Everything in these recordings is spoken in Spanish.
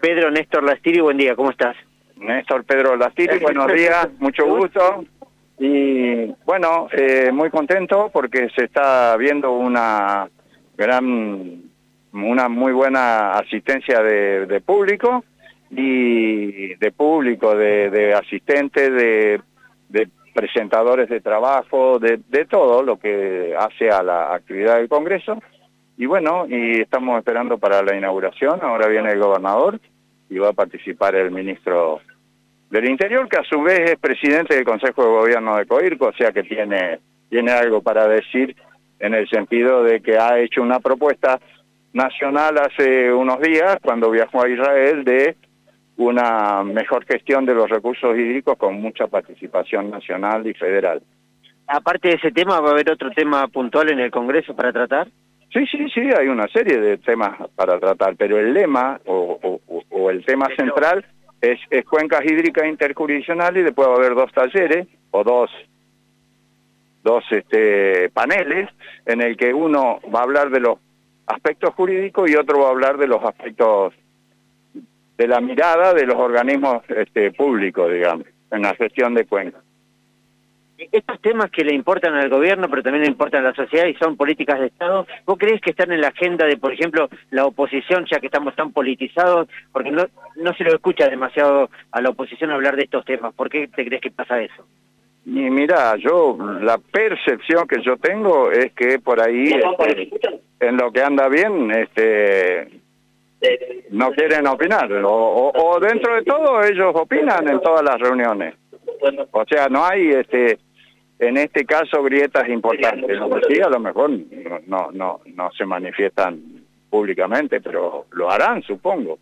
Pedro Néstor Lastiri, buen día, ¿cómo estás? Néstor Pedro Lastiri, buenos días, mucho gusto. Y bueno, eh, muy contento porque se está viendo una gran, una muy buena asistencia de, público y de público, de, asistentes, de, de, presentadores de trabajo, de, de todo lo que hace a la actividad del Congreso. Y bueno, y estamos esperando para la inauguración, ahora viene el gobernador y va a participar el ministro del Interior, que a su vez es presidente del Consejo de Gobierno de Coirco, o sea que tiene, tiene algo para decir en el sentido de que ha hecho una propuesta nacional hace unos días, cuando viajó a Israel, de una mejor gestión de los recursos hídricos con mucha participación nacional y federal. Aparte de ese tema, ¿va a haber otro tema puntual en el Congreso para tratar? Sí, sí, sí, hay una serie de temas para tratar, pero el lema o, o el tema central es, cuencas hídricas interjurisdiccionales y después va a haber dos talleres o dos dos este, paneles en el que uno va a hablar de los aspectos jurídicos y otro va a hablar de los aspectos de la mirada de los organismos este, públicos, digamos, en la gestión de cuencas estos temas que le importan al gobierno, pero también le importan a la sociedad y son políticas de Estado, ¿vos crees que están en la agenda de, por ejemplo, la oposición, ya que estamos tan politizados? Porque no, no se lo escucha demasiado a la oposición hablar de estos temas. ¿Por qué te crees que pasa eso? Y mira, yo, la percepción que yo tengo es que por ahí, este, en lo que anda bien, este no quieren opinar. O, o, dentro de todo, ellos opinan en todas las reuniones. O sea, no hay este en este caso grietas importantes. Sí, a lo mejor no, no, no se manifiestan públicamente, pero lo harán, supongo.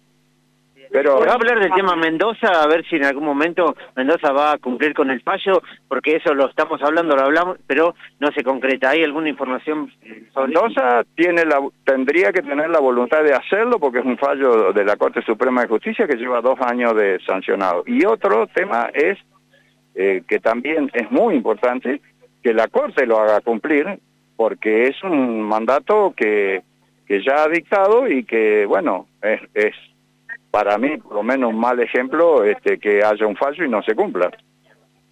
Pero va a hablar del tema Mendoza, a ver si en algún momento Mendoza va a cumplir con el fallo, porque eso lo estamos hablando, lo hablamos, pero no se concreta. ¿Hay alguna información sobre Mendoza tiene la, tendría que tener la voluntad de hacerlo porque es un fallo de la Corte Suprema de Justicia que lleva dos años de sancionado. Y otro tema es eh, que también es muy importante que la Corte lo haga cumplir, porque es un mandato que, que ya ha dictado y que, bueno, es, es para mí por lo menos un mal ejemplo este, que haya un fallo y no se cumpla.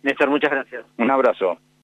Néstor, muchas gracias. Un abrazo.